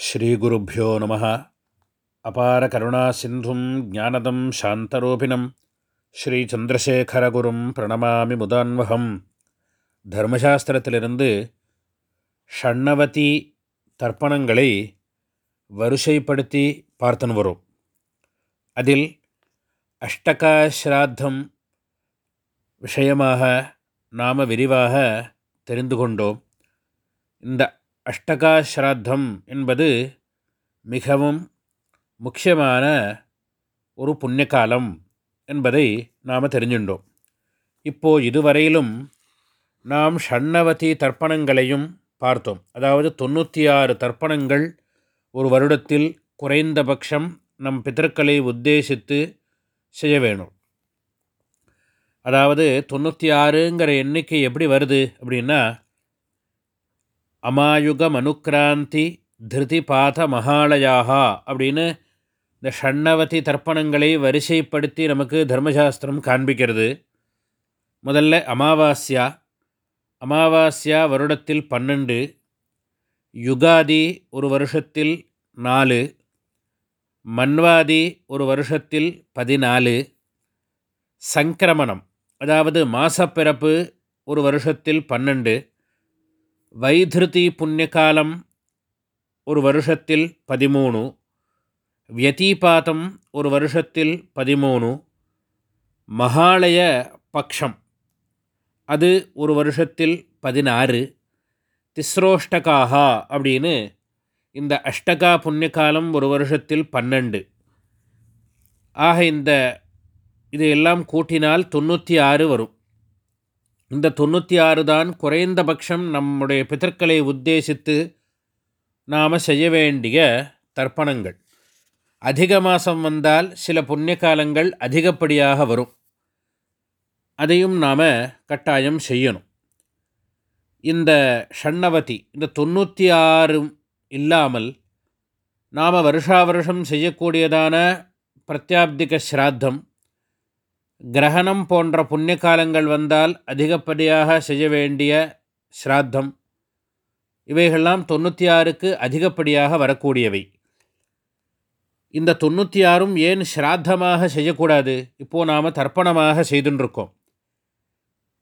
ஸ்ரீகுருப்போ நம. அபார கருணா சிந்தும் ஜானதம் சாந்தரூபிணம். ஸ்ரீச்சந்திரசேகரகுரும் பிரணமாமி முதான்வகம். தர்மசாஸ்திரத்திலிருந்து ஷண்ணவதி தர்ப்பணங்களை வரிசைப்படுத்தி பார்த்துன்னு வரும். அதில் அஷ்டகாஸ்ராத்தம் விஷயமாக நாம் விரிவாக தெரிந்து கொண்டோம். இந்த அஷ்டகாஸ்ராத்தம் என்பது மிகவும் முக்கியமான ஒரு புண்ணியகாலம் என்பதை நாம் தெரிஞ்சுண்டோம். இப்போது இதுவரையிலும் நாம் ஷண்ணவதி தர்ப்பணங்களையும் பார்த்தோம். அதாவது தொண்ணூற்றி ஆறு தர்ப்பணங்கள் ஒரு வருடத்தில் குறைந்தபட்சம் நம் பித்தர்களை உத்தேசித்து செய்ய வேணும் அதாவது தொண்ணூற்றி ஆறுங்கிற எண்ணிக்கை எப்படி வருது அப்படின்னா அமாயுகம் திருதிபாத திருதி பாத மகாலயாகா அப்படின்னு இந்த ஷண்ணவதி தர்ப்பணங்களை வரிசைப்படுத்தி நமக்கு தர்மசாஸ்திரம் காண்பிக்கிறது. முதல்ல அமாவாஸ்யா. அமாவாஸ்யா வருடத்தில் பன்னெண்டு. யுகாதி ஒரு வருஷத்தில் நாலு. மன்வாதி ஒரு வருஷத்தில் பதினாலு. சங்கிரமணம் அதாவது மாசப்பிறப்பு ஒரு வருஷத்தில் பன்னெண்டு. வைதிருதி புண்ணியகாலம் ஒரு வருஷத்தில் பதிமூணு வியதீபாதம் ஒரு வருஷத்தில் பதிமூணு மகாலய பக்ஷம் அது ஒரு வருஷத்தில் பதினாறு திஸ்ரோஷ்டகாகா அப்படின்னு இந்த அஷ்டகா புண்ணியகாலம் ஒரு வருஷத்தில் பன்னெண்டு. ஆக இந்த இதையெல்லாம் கூட்டினால் தொண்ணூற்றி ஆறு வரும். இந்த தொண்ணூற்றி ஆறு தான் குறைந்தபட்சம் நம்முடைய பித்தர்களை உத்தேசித்து நாம் செய்ய வேண்டிய தர்ப்பணங்கள். அதிக மாதம் வந்தால் சில புண்ணிய காலங்கள் அதிகப்படியாக வரும். அதையும் நாம் கட்டாயம் செய்யணும். இந்த ஷண்ணவதி இந்த தொண்ணூற்றி ஆறும் இல்லாமல் நாம் வருஷா வருஷம் செய்யக்கூடியதான பிரத்யாப்திக ஸ்ராத்தம் கிரகணம் போன்ற புண்ணிய காலங்கள் வந்தால் அதிகப்படியாக செய்ய வேண்டிய ஸ்ராத்தம். இவைகள்லாம் தொண்ணூற்றி ஆறுக்கு அதிகப்படியாக வரக்கூடியவை. இந்த தொண்ணூற்றி ஆறும் ஏன் ஸ்ராத்தமாக செய்யக்கூடாது? இப்போது நாம் தர்ப்பணமாக செய்துன்ருக்கோம்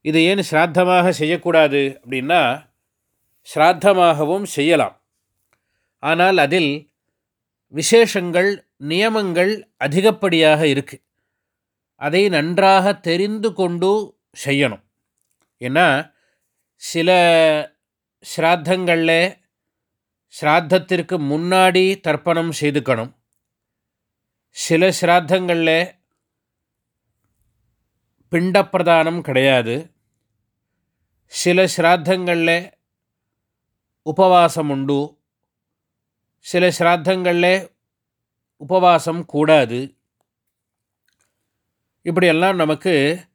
இது ஏன் ஸ்ராத்தமாக செய்யக்கூடாது அப்படின்னா ஸ்ராத்தமாகவும் செய்யலாம். ஆனால் அதில் விசேஷங்கள் நியமங்கள் அதிகப்படியாக இருக்குது அதை நன்றாக தெரிந்து கொண்டு செய்யணும். ஏன்னா சில ஸ்ராத்தங்களில் ஸ்ராத்தத்திற்கு முன்னாடி தர்ப்பணம் செய்துக்கணும். சில ஸ்ராத்தங்களில் பிண்டப்பிரதானம் கிடையாது. சில ஸ்ராத்தங்களில் உபவாசம் உண்டு. சில ஸ்ராத்தங்களில் உபவாசம் கூடாது. இப்படியெல்லாம் நமக்கு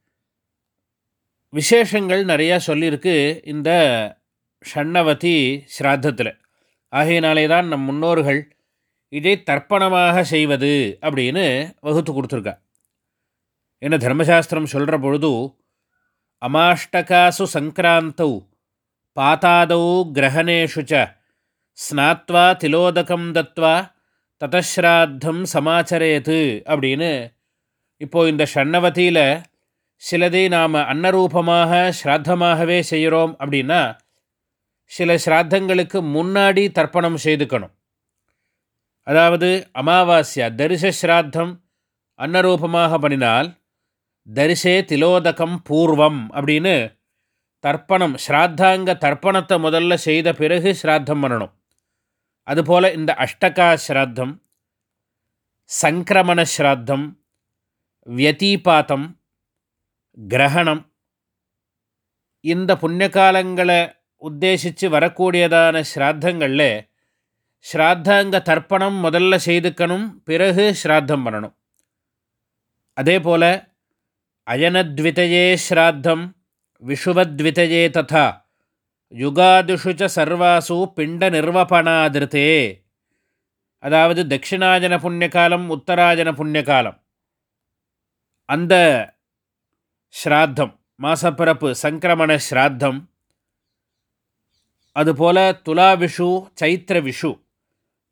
விசேஷங்கள் நிறையா சொல்லியிருக்கு இந்த ஷண்ணவதி ஸ்ராத்தத்தில் ஆகையினாலே தான் நம் முன்னோர்கள் இதை தர்ப்பணமாக செய்வது அப்படின்னு வகுத்து கொடுத்துருக்கா. என்ன தர்மசாஸ்திரம் சொல்கிற பொழுது அமாஷ்டகாசு சங்கிராந்தௌ பாத்தாதௌ கிரகணேஷு ச ஸ்நாத்வா திலோதகம் தத்வா ததஸ்ராத்தம் சமாச்சரேது அப்படின்னு இப்போது இந்த ஷண்ணவதியில் சிலதை நாம் அன்னரூபமாக ஸ்ராத்தமாகவே செய்கிறோம் அப்படின்னா சில ஸ்ராத்தங்களுக்கு முன்னாடி தர்ப்பணம் செய்துக்கணும். அதாவது அமாவாஸ்யா தரிச ஸ்ராத்தம் அன்னரூபமாக பண்ணினால் தரிசே திலோதகம் பூர்வம் அப்படின்னு தர்ப்பணம் ஸ்ராத்தாங்க தர்ப்பணத்தை முதல்ல செய்த பிறகு ஸ்ராத்தம் பண்ணணும். அதுபோல் இந்த அஷ்டகா ஸ்ராத்தம் சங்கிரமண ஸ்ராத்தம் வியதீபாத்தம் கிரகணம் இந்த புண்ணிய காலங்களை உத்தேசித்து வரக்கூடியதான ஸ்ராத்தங்களில் ஸ்ராத்தாங்க தர்ப்பணம் முதல்ல செய்துக்கணும் பிறகு ஸ்ராத்தம் பண்ணணும் அதே போல் அயனத்விதயே ஸ்ராத்தம் விஷுவத்விதயே ததா யுகாதிஷு ச சர்வாசு பிண்ட நிர்வபணாதிருத்தே அதாவது தட்சிணாஜன புண்ணியகாலம் உத்தராஜன புண்ணியகாலம் அந்த ஸ்ராத்தம் மாசப்பிறப்பு சங்கிரமண ஸ்ராத்தம் அதுபோல் துலா விஷு சைத்திர விஷு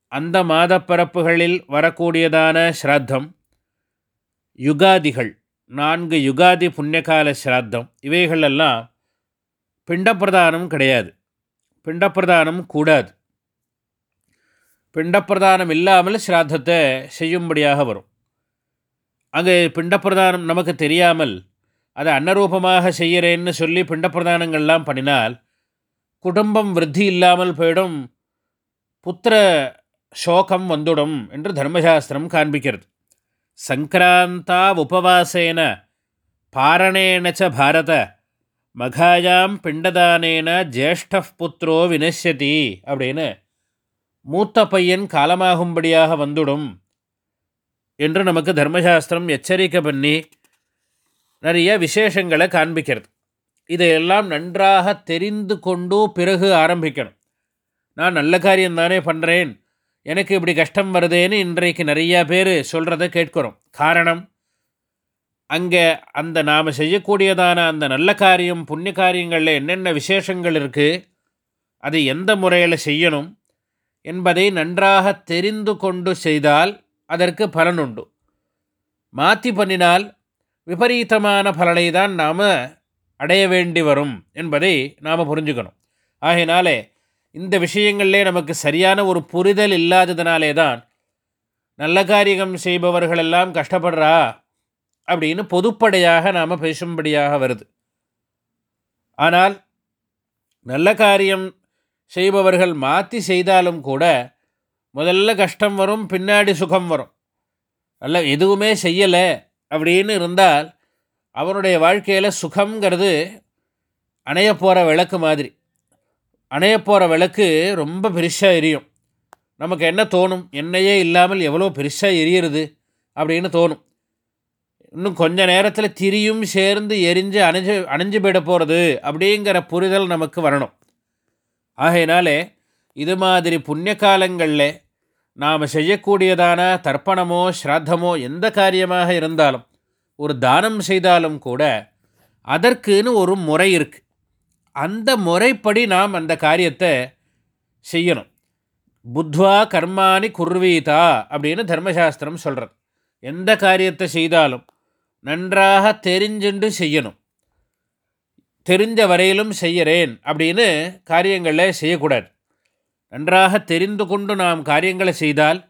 அந்த மாதப்பிறப்புகளில் வரக்கூடியதான ஸ்ராத்தம் யுகாதிகள் நான்கு யுகாதி புண்ணியகால ஸ்ராத்தம் இவைகளெல்லாம் பிண்டப்பிரதானம் கிடையாது. பிண்டப்பிரதானம் கூடாது. பிண்டப்பிரதானம் இல்லாமல் ஸ்ராத்தத்தை செய்யும்படியாக வரும். அங்கே பிண்டப்பிரதானம் நமக்கு தெரியாமல் அதை அன்னரூபமாக செய்கிறேன்னு சொல்லி பிண்டப்பிரதானங்கள்லாம் பண்ணினால் குடும்பம் விருத்தி இல்லாமல் போயிடும் புத்திர சோகம் வந்துடும் என்று தர்மசாஸ்திரம் காண்பிக்கிறது. சங்கராந்தா உபவாசேன பாரணேனச்ச பாரத மகாயாம் பிண்டதானேன ஜேஷ்ட புத்திரோ வினஷ்யதி அப்படின்னு மூத்த பையன் காலமாகும்படியாக வந்துடும். என்று நமக்கு தர்மசாஸ்திரம் எச்சரிக்கை பண்ணி நிறைய விசேஷங்களை காண்பிக்கிறது. இதையெல்லாம் நன்றாக தெரிந்து கொண்டு பிறகு ஆரம்பிக்கணும். நான் நல்ல காரியம் தானே பண்ணுறேன் எனக்கு இப்படி கஷ்டம் வருதேன்னு இன்றைக்கு நிறையா பேர் சொல்கிறத கேட்குறோம். காரணம் அங்கே அந்த நாம் செய்யக்கூடியதான அந்த நல்ல காரியம் புண்ணிய காரியங்களில் என்னென்ன விசேஷங்கள் இருக்குது அதை எந்த முறையில் செய்யணும் என்பதை நன்றாக தெரிந்து கொண்டு செய்தால் அதற்கு பலன் உண்டு மாற்றி பண்ணினால் விபரீதமான பலனை தான் நாம் அடைய வேண்டி வரும் என்பதை நாம் புரிஞ்சுக்கணும். ஆகையினாலே இந்த விஷயங்களிலே நமக்கு சரியான ஒரு புரிதல் இல்லாததுனாலே தான் நல்ல காரியம் செய்பவர்களெல்லாம் கஷ்டப்படுறா அப்படின்னு பொதுப்படையாக நாம் பேசும்படியாக வருது. ஆனால் நல்ல காரியம் செய்பவர்கள் மாற்றி செய்தாலும் கூட முதல்ல கஷ்டம் வரும் பின்னாடி சுகம் வரும். அல்ல எதுவுமே செய்யலை அப்படின்னு இருந்தால் அவனுடைய வாழ்க்கையில் சுகங்கிறது அணைய போகிற விளக்கு மாதிரி. அணைய போகிற விளக்கு ரொம்ப பெருசாக எரியும். நமக்கு என்ன தோணும்? என்னையே இல்லாமல் எவ்வளோ பெருசாக எரியிறது அப்படின்னு தோணும். இன்னும் கொஞ்ச நேரத்தில் திரியும் சேர்ந்து எரிஞ்சு அணைஞ்சு அணைஞ்சு போயிட போகிறது அப்படிங்கிற புரிதல் நமக்கு வரணும். ஆகையினாலே இது மாதிரி புண்ணிய காலங்களில் நாம் செய்யக்கூடியதான தர்ப்பணமோ ஸ்ராத்தமோ எந்த காரியமாக இருந்தாலும் ஒரு தானம் செய்தாலும் கூட அதற்குன்னு ஒரு முறை இருக்குது அந்த முறைப்படி நாம் அந்த காரியத்தை செய்யணும். புத்வா கர்மானி குர்வீதா அப்படின்னு தர்மசாஸ்திரம் சொல்கிறது எந்த காரியத்தை செய்தாலும் நன்றாக தெரிஞ்சுண்டு செய்யணும். தெரிஞ்ச வரையிலும் செய்கிறேன் அப்படின்னு காரியங்களில் செய்யக்கூடாது. நன்றாக தெரிந்து கொண்டு நாம் காரியங்களை செய்தால்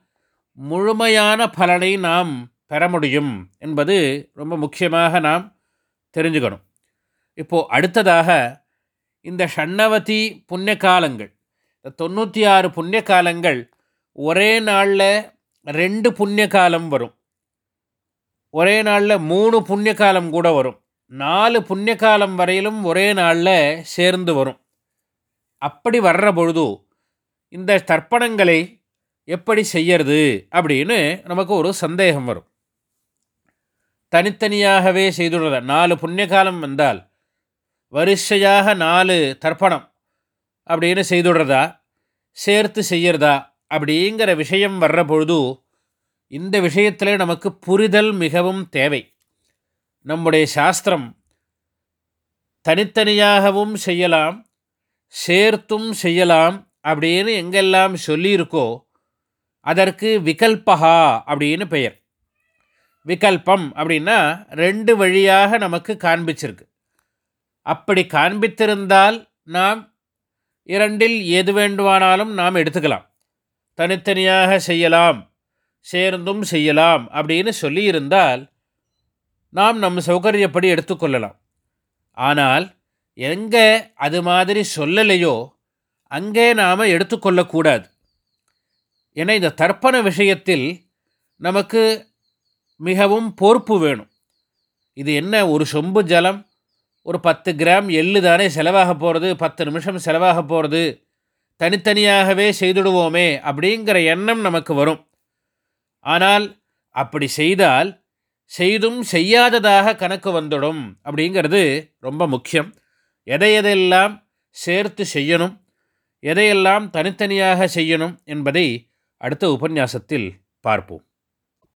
முழுமையான பலனை நாம் பெற முடியும் என்பது ரொம்ப முக்கியமாக நாம் தெரிஞ்சுக்கணும். இப்போது அடுத்ததாக இந்த ஷண்ணவதி புண்ணிய காலங்கள் இந்த தொண்ணூற்றி ஆறு புண்ணிய காலங்கள் ஒரே நாளில் ரெண்டு புண்ணிய காலம் வரும். ஒரே நாளில் மூணு புண்ணிய காலம் கூட வரும். நாலு புண்ணிய காலம் வரையிலும் ஒரே நாளில் சேர்ந்து வரும். அப்படி வர்ற பொழுது இந்த தர்ப்பணங்களை எப்படி செய்யறது அப்படின்னு நமக்கு ஒரு சந்தேகம் வரும். தனித்தனியாகவே செய்துடுறத நாலு புண்ணிய காலம் வந்தால் வரிசையாக நாலு தர்ப்பணம் அப்படின்னு செய்துடுறதா சேர்த்து செய்யறதா? அப்படிங்கிற விஷயம் வர்ற பொழுது இந்த விஷயத்தில் நமக்கு புரிதல் மிகவும் தேவை. நம்முடைய சாஸ்திரம் தனித்தனியாகவும் செய்யலாம் சேர்த்தும் செய்யலாம் அப்படின்னு எங்கெல்லாம் சொல்லியிருக்கோ அதற்கு விகல்பகா அப்படின்னு பெயர். விகல்பம் அப்படின்னா ரெண்டு வழியாக நமக்கு காண்பிச்சிருக்கு. அப்படி காண்பித்திருந்தால் நாம் இரண்டில் எது வேண்டுமானாலும் நாம் எடுத்துக்கலாம். தனித்தனியாக செய்யலாம் சேர்ந்தும் செய்யலாம் அப்படின்னு சொல்லியிருந்தால் நாம் நம் சௌகரியப்படி எடுத்துக்கொள்ளலாம் ஆனால் எங்கே அது மாதிரி சொல்லலையோ அங்கே நாம் எடுத்துக்கொள்ளக்கூடாது. ஏன்னா இந்த தர்ப்பண விஷயத்தில் நமக்கு மிகவும் பொறுப்பு வேணும். இது என்ன ஒரு சொம்பு ஜலம் ஒரு பத்து கிராம் எள்ளு தானே செலவாக போகிறது பத்து நிமிஷம் செலவாக போகிறது தனித்தனியாகவே செய்துடுவோமே அப்படிங்கிற எண்ணம் நமக்கு வரும். ஆனால் அப்படி செய்தால் செய்தும் செய்யாததாக கணக்கு வந்துடும் அப்படிங்கிறது ரொம்ப முக்கியம். எதை எதையெல்லாம் சேர்த்து செய்யணும் எதையெல்லாம் தனித்தனியாக செய்யணும் என்பதை அடுத்த உபன்யாசத்தில் பார்ப்போம்.